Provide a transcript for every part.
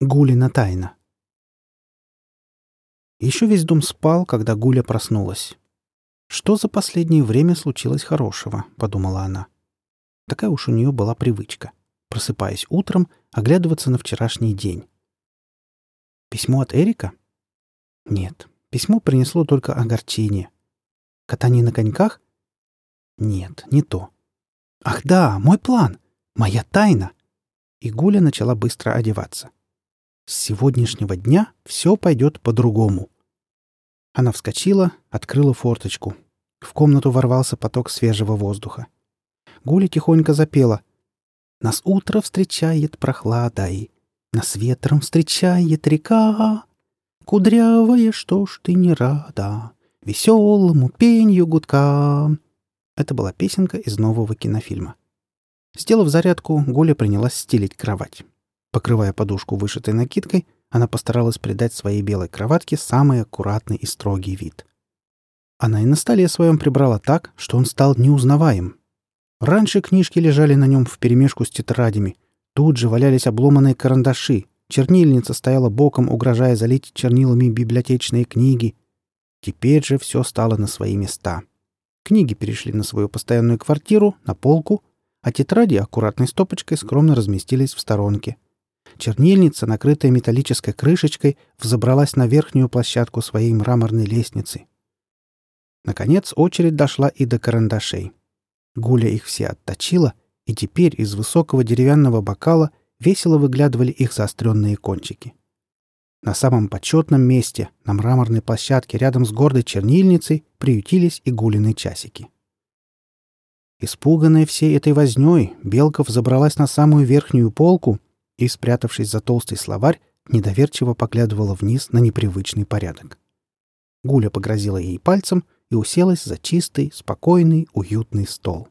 Гулина тайна. Еще весь дом спал, когда Гуля проснулась. «Что за последнее время случилось хорошего?» — подумала она. Такая уж у нее была привычка. Просыпаясь утром, оглядываться на вчерашний день. Письмо от Эрика? Нет, письмо принесло только огорчение. Катание на коньках? Нет, не то. Ах да, мой план! Моя тайна! И Гуля начала быстро одеваться. С сегодняшнего дня все пойдет по-другому. Она вскочила, открыла форточку. В комнату ворвался поток свежего воздуха. Гуля тихонько запела. «Нас утро встречает прохладой, нас ветром встречает река. Кудрявая, что ж ты не рада, веселому пенью гудка». Это была песенка из нового кинофильма. Сделав зарядку, Гуля принялась стелить кровать. Покрывая подушку вышитой накидкой, она постаралась придать своей белой кроватке самый аккуратный и строгий вид. Она и на столе своем прибрала так, что он стал неузнаваем. Раньше книжки лежали на нем вперемешку с тетрадями. Тут же валялись обломанные карандаши. Чернильница стояла боком, угрожая залить чернилами библиотечные книги. Теперь же все стало на свои места. Книги перешли на свою постоянную квартиру, на полку, а тетради аккуратной стопочкой скромно разместились в сторонке — Чернильница, накрытая металлической крышечкой, взобралась на верхнюю площадку своей мраморной лестницы. Наконец очередь дошла и до карандашей. Гуля их все отточила, и теперь из высокого деревянного бокала весело выглядывали их заостренные кончики. На самом почетном месте, на мраморной площадке рядом с гордой чернильницей, приютились и гулины часики. Испуганная всей этой вознёй, Белков забралась на самую верхнюю полку и, спрятавшись за толстый словарь, недоверчиво поглядывала вниз на непривычный порядок. Гуля погрозила ей пальцем и уселась за чистый, спокойный, уютный стол.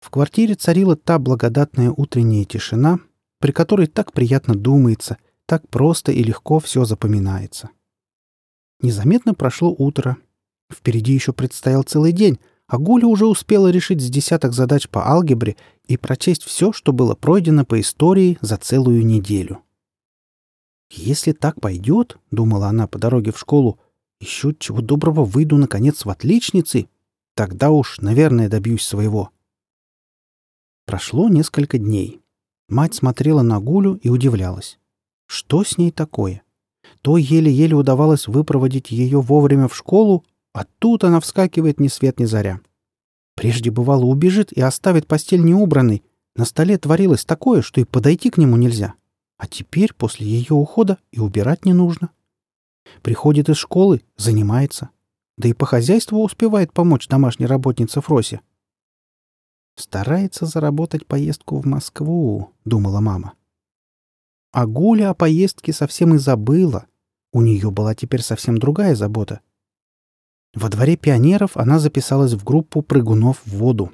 В квартире царила та благодатная утренняя тишина, при которой так приятно думается, так просто и легко все запоминается. Незаметно прошло утро. Впереди еще предстоял целый день, а Гуля уже успела решить с десяток задач по алгебре и прочесть все, что было пройдено по истории за целую неделю. «Если так пойдет, — думала она по дороге в школу, — еще чего доброго выйду, наконец, в отличницы, тогда уж, наверное, добьюсь своего». Прошло несколько дней. Мать смотрела на Гулю и удивлялась. Что с ней такое? То еле-еле удавалось выпроводить ее вовремя в школу, а тут она вскакивает ни свет ни заря. Прежде бывало убежит и оставит постель неубранной. На столе творилось такое, что и подойти к нему нельзя. А теперь, после ее ухода, и убирать не нужно. Приходит из школы, занимается. Да и по хозяйству успевает помочь домашней работнице Фросе. «Старается заработать поездку в Москву», — думала мама. А Гуля о поездке совсем и забыла. У нее была теперь совсем другая забота во дворе пионеров она записалась в группу прыгунов в воду.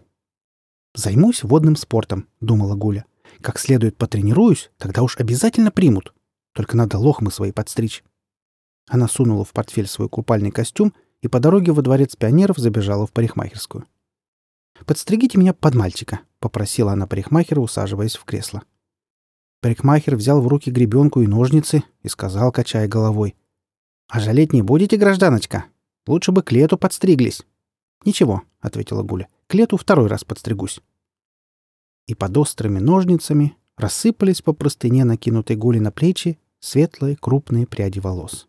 «Займусь водным спортом», — думала Гуля. «Как следует потренируюсь, тогда уж обязательно примут. Только надо лохмы свои подстричь». Она сунула в портфель свой купальный костюм и по дороге во дворец пионеров забежала в парикмахерскую. «Подстригите меня под мальчика», — попросила она парикмахера, усаживаясь в кресло. Парикмахер взял в руки гребенку и ножницы и сказал, качая головой. «А жалеть не будете, гражданочка? Лучше бы к лету подстриглись. Ничего, ответила Гуля. К лету второй раз подстригусь. И под острыми ножницами рассыпались по простыне, накинутой Гули на плечи, светлые крупные пряди волос.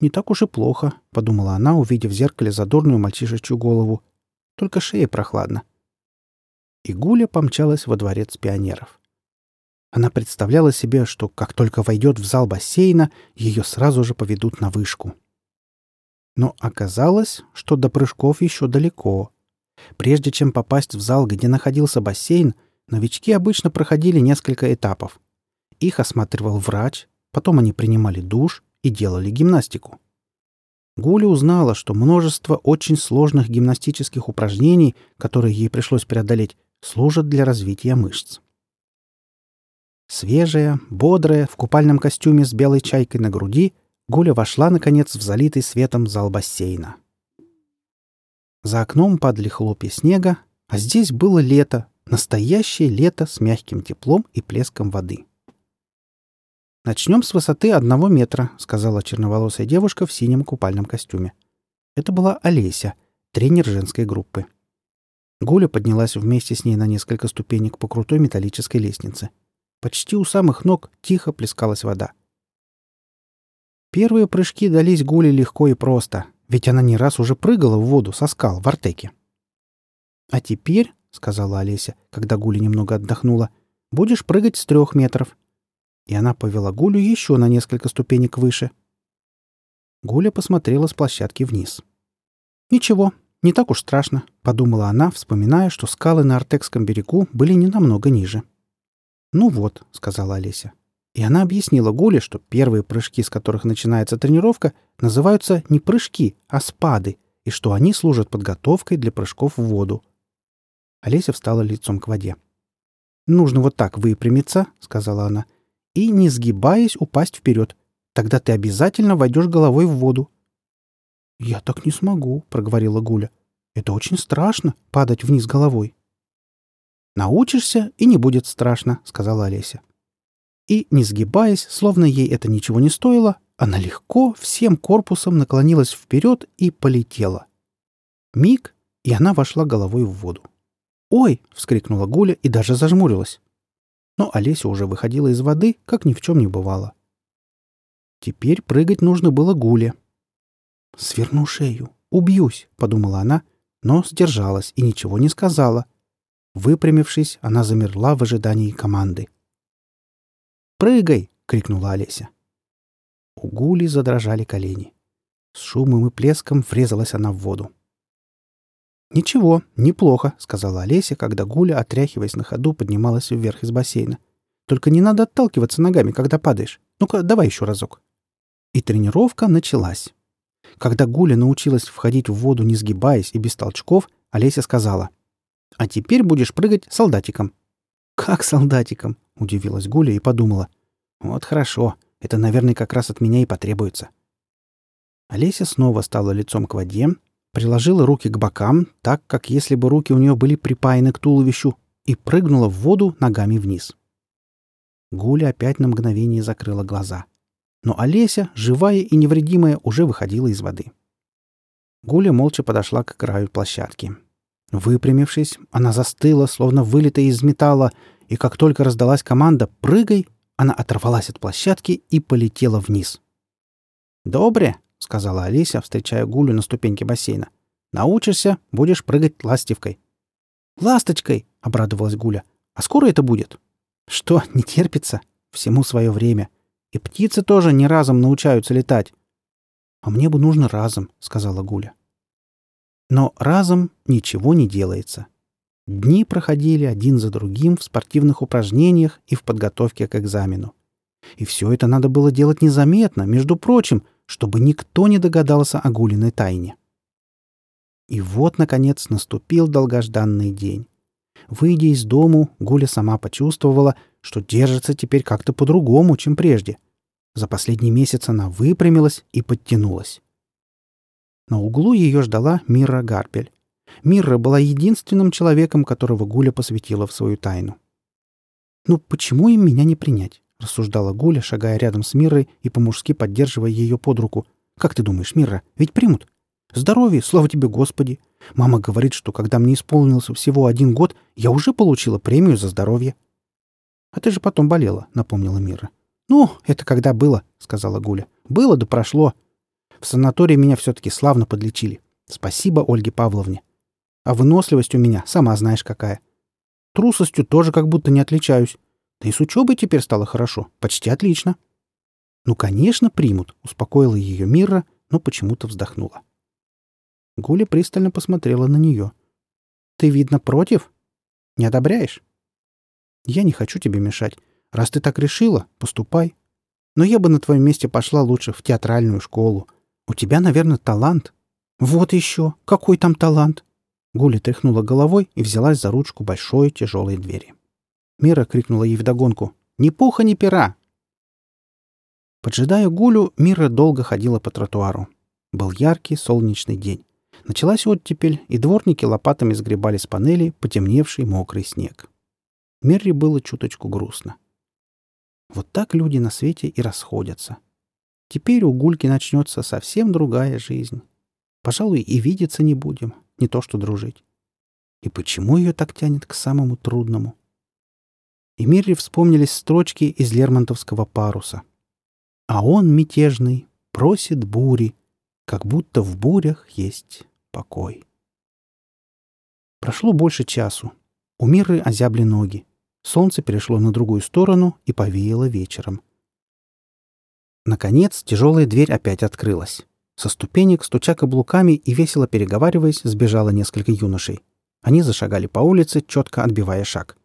«Не так уж и плохо», — подумала она, увидев в зеркале задорную мальчишечью голову. «Только шея прохладна». И Гуля помчалась во дворец пионеров. Она представляла себе, что как только войдет в зал бассейна, ее сразу же поведут на вышку. Но оказалось, что до прыжков еще далеко. Прежде чем попасть в зал, где находился бассейн, новички обычно проходили несколько этапов. Их осматривал врач, потом они принимали душ и делали гимнастику. Гуля узнала, что множество очень сложных гимнастических упражнений, которые ей пришлось преодолеть, служат для развития мышц. Свежая, бодрая, в купальном костюме с белой чайкой на груди, Гуля вошла, наконец, в залитый светом зал бассейна. За окном падали хлопья снега, а здесь было лето, настоящее лето с мягким теплом и плеском воды. «Начнем с высоты одного метра», — сказала черноволосая девушка в синем купальном костюме. Это была Олеся, тренер женской группы. Гуля поднялась вместе с ней на несколько ступенек по крутой металлической лестнице. Почти у самых ног тихо плескалась вода. Первые прыжки дались Гуле легко и просто, ведь она не раз уже прыгала в воду со скал в Артеке. «А теперь», — сказала Олеся, когда Гуля немного отдохнула, — «будешь прыгать с трех метров». И она повела Гулю еще на несколько ступенек выше. Гуля посмотрела с площадки вниз. «Ничего, не так уж страшно», — подумала она, вспоминая, что скалы на Артекском берегу были не намного ниже. «Ну вот», — сказала Олеся. И она объяснила Гуле, что первые прыжки, с которых начинается тренировка, называются не прыжки, а спады, и что они служат подготовкой для прыжков в воду. Олеся встала лицом к воде. «Нужно вот так выпрямиться», — сказала она, — «и, не сгибаясь, упасть вперед. Тогда ты обязательно войдешь головой в воду». «Я так не смогу», — проговорила Гуля. «Это очень страшно — падать вниз головой». «Научишься, и не будет страшно», — сказала Олеся. И, не сгибаясь, словно ей это ничего не стоило, она легко всем корпусом наклонилась вперед и полетела. Миг, и она вошла головой в воду. «Ой!» — вскрикнула Гуля и даже зажмурилась. Но Олеся уже выходила из воды, как ни в чем не бывало. Теперь прыгать нужно было Гуле. «Сверну шею, убьюсь», — подумала она, но сдержалась и ничего не сказала. Выпрямившись, она замерла в ожидании команды. «Прыгай!» — крикнула Олеся. У Гули задрожали колени. С шумом и плеском врезалась она в воду. «Ничего, неплохо», — сказала Олеся, когда Гуля, отряхиваясь на ходу, поднималась вверх из бассейна. «Только не надо отталкиваться ногами, когда падаешь. Ну-ка, давай еще разок». И тренировка началась. Когда Гуля научилась входить в воду, не сгибаясь и без толчков, Олеся сказала, «А теперь будешь прыгать солдатиком». «Как солдатиком?» — удивилась Гуля и подумала. «Вот хорошо, это, наверное, как раз от меня и потребуется». Олеся снова стала лицом к воде, приложила руки к бокам, так, как если бы руки у нее были припаяны к туловищу, и прыгнула в воду ногами вниз. Гуля опять на мгновение закрыла глаза. Но Олеся, живая и невредимая, уже выходила из воды. Гуля молча подошла к краю площадки. Выпрямившись, она застыла, словно вылитая из металла, и как только раздалась команда «Прыгай!», она оторвалась от площадки и полетела вниз. «Добре!» — сказала Олеся, встречая Гулю на ступеньке бассейна. «Научишься, будешь прыгать ластивкой». «Ласточкой!» — обрадовалась Гуля. «А скоро это будет?» «Что, не терпится? Всему свое время. И птицы тоже не разом научаются летать». «А мне бы нужно разом», — сказала Гуля. Но разом ничего не делается. Дни проходили один за другим в спортивных упражнениях и в подготовке к экзамену. И все это надо было делать незаметно, между прочим, чтобы никто не догадался о Гулиной тайне. И вот, наконец, наступил долгожданный день. Выйдя из дому, Гуля сама почувствовала, что держится теперь как-то по-другому, чем прежде. За последний месяц она выпрямилась и подтянулась. На углу ее ждала Мира Гарпель. Мирра была единственным человеком, которого Гуля посвятила в свою тайну. «Ну почему им меня не принять?» — рассуждала Гуля, шагая рядом с Миррой и по-мужски поддерживая ее под руку. «Как ты думаешь, Мирра, ведь примут? Здоровье, слава тебе, Господи! Мама говорит, что когда мне исполнился всего один год, я уже получила премию за здоровье». «А ты же потом болела», — напомнила Мира. «Ну, это когда было», — сказала Гуля. «Было да прошло. В санатории меня все-таки славно подлечили. Спасибо Ольге Павловне. А выносливость у меня, сама знаешь какая. Трусостью тоже как будто не отличаюсь. Да и с учебой теперь стало хорошо. Почти отлично. Ну, конечно, примут, успокоила ее Мира, но почему-то вздохнула. Гуля пристально посмотрела на нее. Ты, видно, против? Не одобряешь? Я не хочу тебе мешать. Раз ты так решила, поступай. Но я бы на твоем месте пошла лучше в театральную школу. У тебя, наверное, талант. Вот еще. Какой там талант? Гуля тряхнула головой и взялась за ручку большой тяжелой двери. Мира крикнула ей вдогонку. «Ни пуха, ни пера!» Поджидая Гулю, Мира долго ходила по тротуару. Был яркий солнечный день. Началась оттепель, и дворники лопатами сгребали с панели потемневший мокрый снег. Мерри было чуточку грустно. Вот так люди на свете и расходятся. Теперь у Гульки начнется совсем другая жизнь. Пожалуй, и видеться не будем, не то что дружить. И почему ее так тянет к самому трудному? И Мирре вспомнились строчки из Лермонтовского паруса. А он, мятежный, просит бури, как будто в бурях есть покой. Прошло больше часу. У Мирры озябли ноги. Солнце перешло на другую сторону и повеяло вечером. Наконец, тяжелая дверь опять открылась. Со ступенек, стуча каблуками и весело переговариваясь, сбежало несколько юношей. Они зашагали по улице, четко отбивая шаг.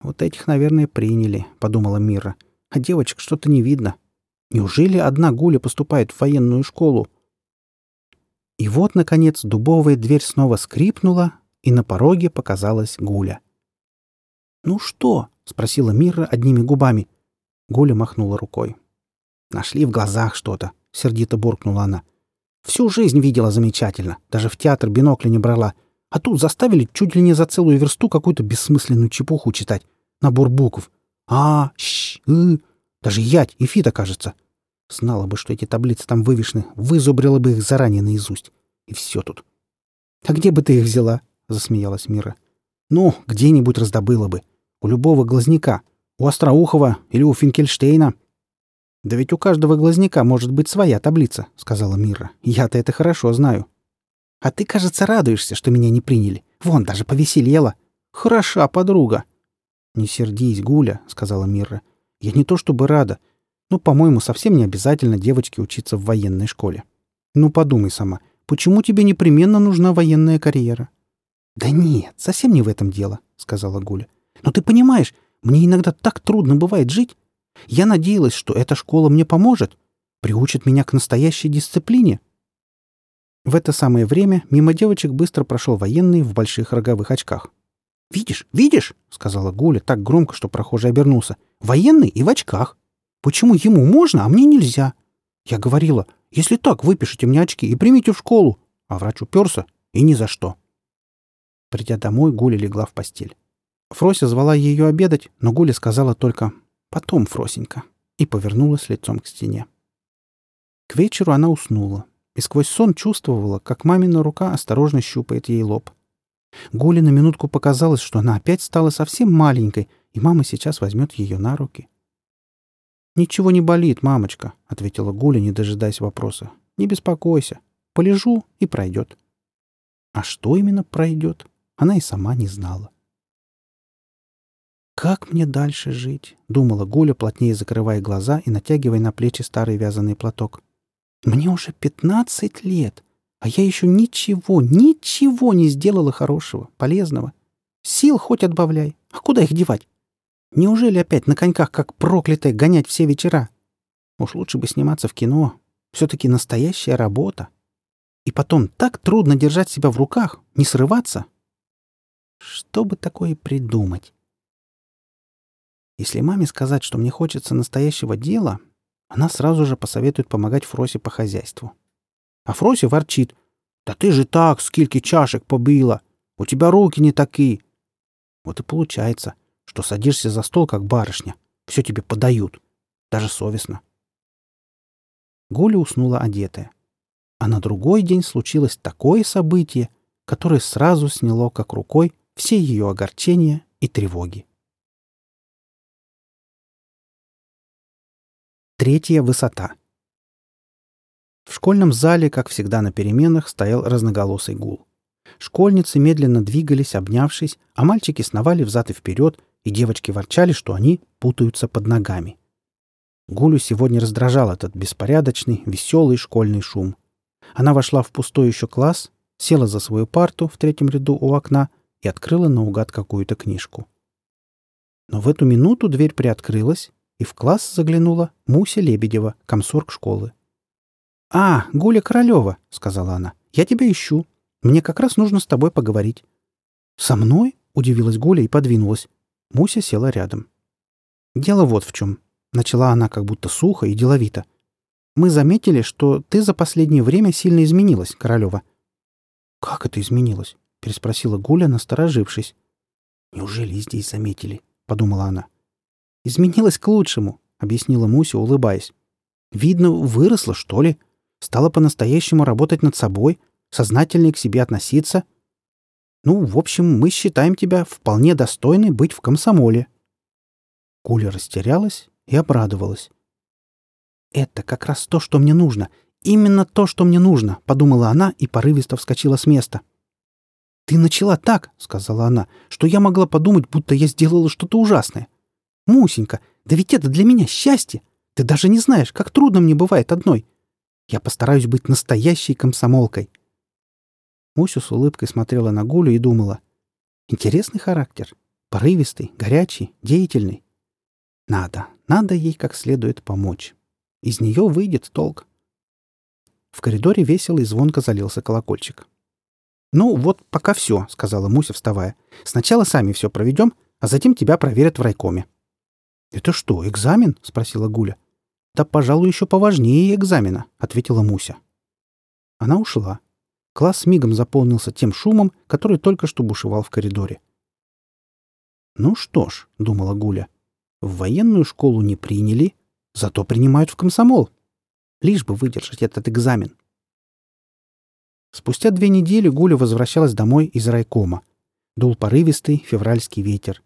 «Вот этих, наверное, приняли», — подумала Мира. «А девочек что-то не видно. Неужели одна Гуля поступает в военную школу?» И вот, наконец, дубовая дверь снова скрипнула, и на пороге показалась Гуля. «Ну что?» — спросила Мира одними губами. Гуля махнула рукой. «Нашли в глазах что-то», — сердито буркнула она. «Всю жизнь видела замечательно. Даже в театр бинокля не брала. А тут заставили чуть ли не за целую версту какую-то бессмысленную чепуху читать. Набор букв. А, щ, ы. Даже ять и фита, кажется. Знала бы, что эти таблицы там вывешены, вызубрила бы их заранее наизусть. И все тут. «А где бы ты их взяла?» — засмеялась Мира. «Ну, где-нибудь раздобыла бы. У любого глазняка. У Остроухова или у Финкельштейна». «Да ведь у каждого глазняка может быть своя таблица», — сказала Мира. «Я-то это хорошо знаю». «А ты, кажется, радуешься, что меня не приняли. Вон, даже повеселела. Хороша подруга». «Не сердись, Гуля», — сказала Мира. «Я не то чтобы рада. Ну, по-моему, совсем не обязательно девочке учиться в военной школе. Ну, подумай сама, почему тебе непременно нужна военная карьера?» «Да нет, совсем не в этом дело», — сказала Гуля. «Но ты понимаешь, мне иногда так трудно бывает жить. Я надеялась, что эта школа мне поможет, приучит меня к настоящей дисциплине». В это самое время мимо девочек быстро прошел военный в больших роговых очках. «Видишь, видишь?» — сказала Гуля так громко, что прохожий обернулся. «Военный и в очках. Почему ему можно, а мне нельзя?» Я говорила, если так, выпишите мне очки и примите в школу. А врач уперся и ни за что. Придя домой, Гуля легла в постель. Фрося звала ее обедать, но Гуля сказала только «потом, Фросенька», и повернулась лицом к стене. К вечеру она уснула и сквозь сон чувствовала, как мамина рука осторожно щупает ей лоб. Гуле на минутку показалось, что она опять стала совсем маленькой, и мама сейчас возьмет ее на руки. «Ничего не болит, мамочка», — ответила Гуля, не дожидаясь вопроса. «Не беспокойся. Полежу, и пройдет». А что именно пройдет, она и сама не знала. «Как мне дальше жить?» — думала Гуля, плотнее закрывая глаза и натягивая на плечи старый вязаный платок. «Мне уже пятнадцать лет, а я еще ничего, ничего не сделала хорошего, полезного. Сил хоть отбавляй. А куда их девать? Неужели опять на коньках, как проклятая, гонять все вечера? Уж лучше бы сниматься в кино. Все-таки настоящая работа. И потом так трудно держать себя в руках, не срываться. Что бы такое придумать? Если маме сказать, что мне хочется настоящего дела, она сразу же посоветует помогать Фросе по хозяйству. А Фрося ворчит. «Да ты же так, скільки чашек побила! У тебя руки не такие!» Вот и получается, что садишься за стол, как барышня. Все тебе подают. Даже совестно. Гуля уснула одетая. А на другой день случилось такое событие, которое сразу сняло как рукой все ее огорчения и тревоги. Третья высота. В школьном зале, как всегда на переменах, стоял разноголосый гул. Школьницы медленно двигались, обнявшись, а мальчики сновали взад и вперед, и девочки ворчали, что они путаются под ногами. Гулю сегодня раздражал этот беспорядочный, веселый школьный шум. Она вошла в пустой еще класс, села за свою парту в третьем ряду у окна и открыла наугад какую-то книжку. Но в эту минуту дверь приоткрылась, и в класс заглянула Муся Лебедева, комсорг школы. «А, Гуля Королева», — сказала она, — «я тебя ищу. Мне как раз нужно с тобой поговорить». «Со мной?» — удивилась Гуля и подвинулась. Муся села рядом. «Дело вот в чем», — начала она как будто сухо и деловито. «Мы заметили, что ты за последнее время сильно изменилась, Королева». «Как это изменилось?» — переспросила Гуля, насторожившись. «Неужели здесь заметили?» — подумала она. Изменилась к лучшему», — объяснила Муся, улыбаясь. «Видно, выросла, что ли? Стала по-настоящему работать над собой, сознательнее к себе относиться. Ну, в общем, мы считаем тебя вполне достойной быть в комсомоле». Куля растерялась и обрадовалась. «Это как раз то, что мне нужно. Именно то, что мне нужно», — подумала она и порывисто вскочила с места. «Ты начала так», — сказала она, — «что я могла подумать, будто я сделала что-то ужасное. Мусенька, да ведь это для меня счастье. Ты даже не знаешь, как трудно мне бывает одной. Я постараюсь быть настоящей комсомолкой». Муся с улыбкой смотрела на Гулю и думала. «Интересный характер. Порывистый, горячий, деятельный. Надо, надо ей как следует помочь. Из нее выйдет толк. В коридоре весело и звонко залился колокольчик. «Ну, вот пока все», — сказала Муся, вставая. «Сначала сами все проведем, а затем тебя проверят в райкоме». «Это что, экзамен?» — спросила Гуля. «Да, пожалуй, еще поважнее экзамена», — ответила Муся. Она ушла. Класс мигом заполнился тем шумом, который только что бушевал в коридоре. «Ну что ж», — думала Гуля, — «в военную школу не приняли, Зато принимают в комсомол. Лишь бы выдержать этот экзамен. Спустя две недели Гуля возвращалась домой из райкома. Дул порывистый февральский ветер.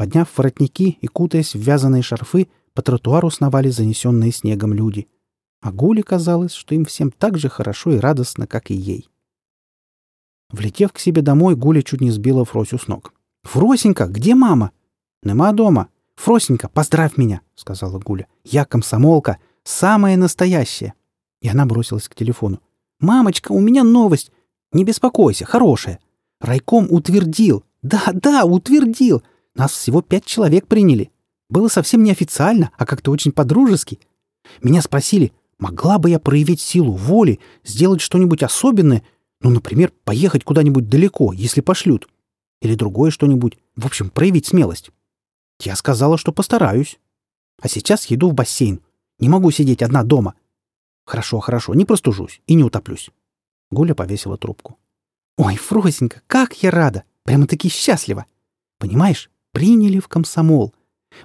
Подняв воротники и кутаясь в вязаные шарфы, по тротуару сновали занесенные снегом люди. А Гуле казалось, что им всем так же хорошо и радостно, как и ей. Влетев к себе домой, Гуля чуть не сбила Фросю с ног. «Фросенька, где мама?» «Нема дома. «Фросенька, поздравь меня!» — сказала Гуля. «Я комсомолка, самая настоящая!» И она бросилась к телефону. «Мамочка, у меня новость! Не беспокойся, хорошая! Райком утвердил! Да, да, утвердил! Нас всего пять человек приняли. Было совсем неофициально, а как-то очень по-дружески. Меня спросили, могла бы я проявить силу воли, сделать что-нибудь особенное, ну, например, поехать куда-нибудь далеко, если пошлют. Или другое что-нибудь. В общем, проявить смелость. Я сказала, что постараюсь. А сейчас еду в бассейн. Не могу сидеть одна дома. Хорошо, хорошо, не простужусь и не утоплюсь. Гуля повесила трубку. Ой, Фросенька, как я рада! Прямо-таки счастлива! Понимаешь, приняли в комсомол.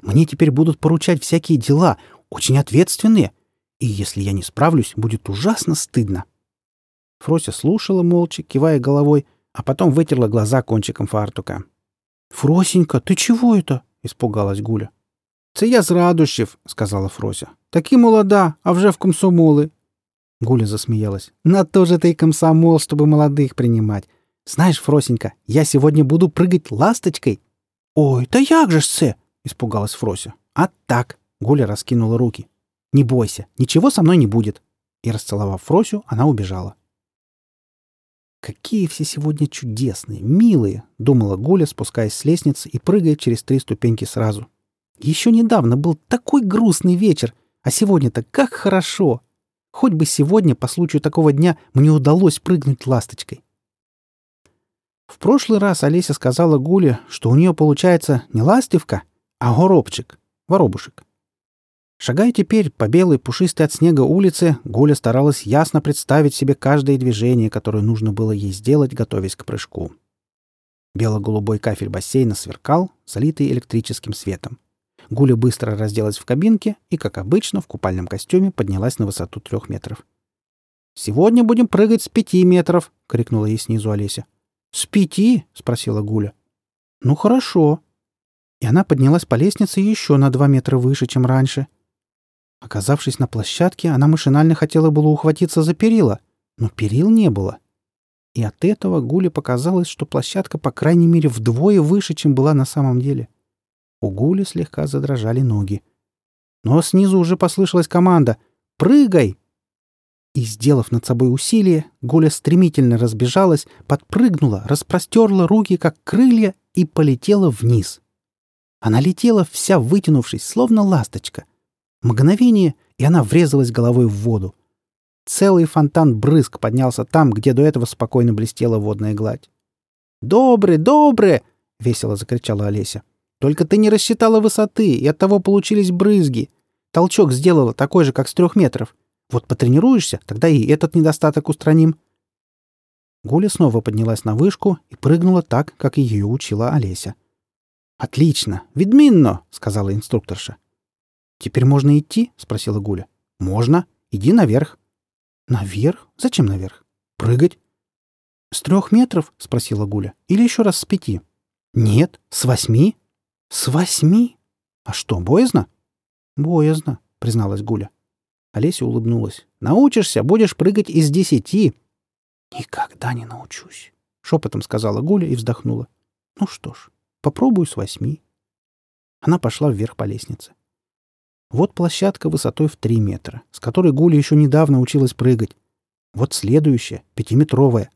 Мне теперь будут поручать всякие дела, очень ответственные. И если я не справлюсь, будет ужасно стыдно. Фрося слушала молча, кивая головой, а потом вытерла глаза кончиком фартука. «Фросенька, ты чего это?» испугалась Гуля. Це я з Радущів, сказала Фрося. Такі молода, а вже в комсомолы. Гуля засмеялась. На то же ты и комсомол, чтобы молодых принимать. Знаешь, Фросенька, я сегодня буду прыгать ласточкой. Ой, да як же ж це? испугалась Фрося. А так, Гуля раскинула руки. Не бойся, ничего со мной не будет. И расцеловав Фросю, она убежала. «Какие все сегодня чудесные, милые!» — думала Гуля, спускаясь с лестницы и прыгая через три ступеньки сразу. «Еще недавно был такой грустный вечер, а сегодня-то как хорошо! Хоть бы сегодня, по случаю такого дня, мне удалось прыгнуть ласточкой!» В прошлый раз Олеся сказала Гуле, что у нее получается не ластивка, а горобчик, воробушек. Шагая теперь по белой, пушистой от снега улице, Гуля старалась ясно представить себе каждое движение, которое нужно было ей сделать, готовясь к прыжку. Бело-голубой кафель бассейна сверкал, залитый электрическим светом. Гуля быстро разделась в кабинке и, как обычно, в купальном костюме поднялась на высоту трех метров. «Сегодня будем прыгать с пяти метров!» — крикнула ей снизу Олеся. «С пяти?» — спросила Гуля. «Ну, хорошо». И она поднялась по лестнице еще на два метра выше, чем раньше. Оказавшись на площадке, она машинально хотела было ухватиться за перила, но перил не было. И от этого Гуле показалось, что площадка по крайней мере вдвое выше, чем была на самом деле. У Гули слегка задрожали ноги. Но снизу уже послышалась команда «Прыгай!» И, сделав над собой усилие, Гуля стремительно разбежалась, подпрыгнула, распростерла руки, как крылья, и полетела вниз. Она летела, вся вытянувшись, словно ласточка — Мгновение, и она врезалась головой в воду. Целый фонтан брызг поднялся там, где до этого спокойно блестела водная гладь. «Добрый, добрый!» — весело закричала Олеся. «Только ты не рассчитала высоты, и оттого получились брызги. Толчок сделала такой же, как с трех метров. Вот потренируешься, тогда и этот недостаток устраним». Гуля снова поднялась на вышку и прыгнула так, как ее учила Олеся. «Отлично! Видминно!» — сказала инструкторша. «Теперь можно идти?» — спросила Гуля. «Можно. Иди наверх». «Наверх? Зачем наверх? Прыгать?» «С трех метров?» — спросила Гуля. «Или еще раз с пяти?» «Нет, с восьми». «С восьми? А что, боязно?» «Боязно», — призналась Гуля. Олеся улыбнулась. «Научишься, будешь прыгать из десяти». «Никогда не научусь», — шепотом сказала Гуля и вздохнула. «Ну что ж, попробую с восьми». Она пошла вверх по лестнице. Вот площадка высотой в три метра, с которой Гуля еще недавно училась прыгать. Вот следующая, пятиметровая.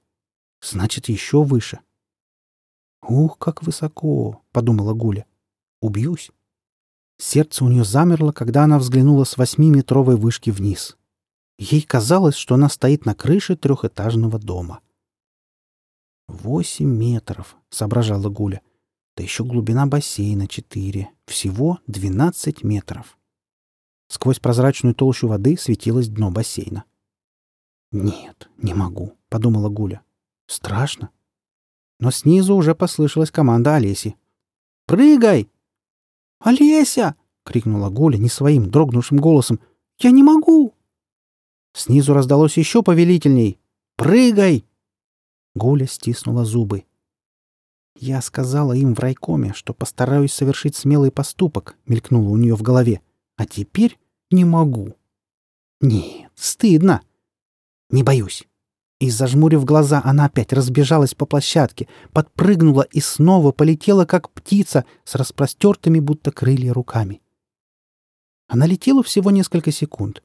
Значит, еще выше. «Ух, как высоко!» — подумала Гуля. «Убьюсь». Сердце у нее замерло, когда она взглянула с восьмиметровой вышки вниз. Ей казалось, что она стоит на крыше трехэтажного дома. «Восемь метров», — соображала Гуля. Да еще глубина бассейна четыре. Всего двенадцать метров. Сквозь прозрачную толщу воды светилось дно бассейна. «Нет, не могу», — подумала Гуля. «Страшно». Но снизу уже послышалась команда Олеси. «Прыгай!» «Олеся!» — крикнула Гуля не своим дрогнувшим голосом. «Я не могу!» Снизу раздалось еще повелительней. «Прыгай!» Гуля стиснула зубы. «Я сказала им в райкоме, что постараюсь совершить смелый поступок», — мелькнуло у нее в голове. «А теперь не могу». «Нет, стыдно». «Не боюсь». И, зажмурив глаза, она опять разбежалась по площадке, подпрыгнула и снова полетела, как птица, с распростертыми будто крылья руками. Она летела всего несколько секунд,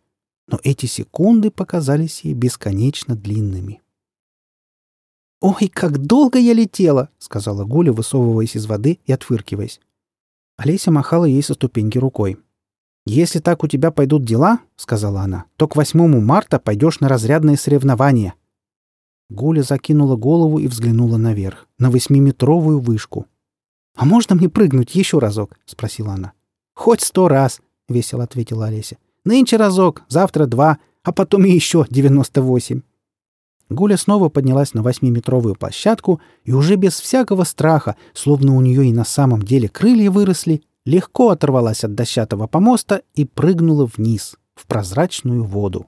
но эти секунды показались ей бесконечно длинными. «Ой, как долго я летела!» — сказала Гуля, высовываясь из воды и отфыркиваясь. Олеся махала ей со ступеньки рукой. «Если так у тебя пойдут дела, — сказала она, — то к 8 марта пойдешь на разрядные соревнования. Гуля закинула голову и взглянула наверх, на восьмиметровую вышку. «А можно мне прыгнуть еще разок?» — спросила она. «Хоть сто раз», — весело ответила Олеся. «Нынче разок, завтра два, а потом и еще девяносто восемь». Гуля снова поднялась на восьмиметровую площадку и уже без всякого страха, словно у нее и на самом деле крылья выросли, легко оторвалась от дощатого помоста и прыгнула вниз, в прозрачную воду.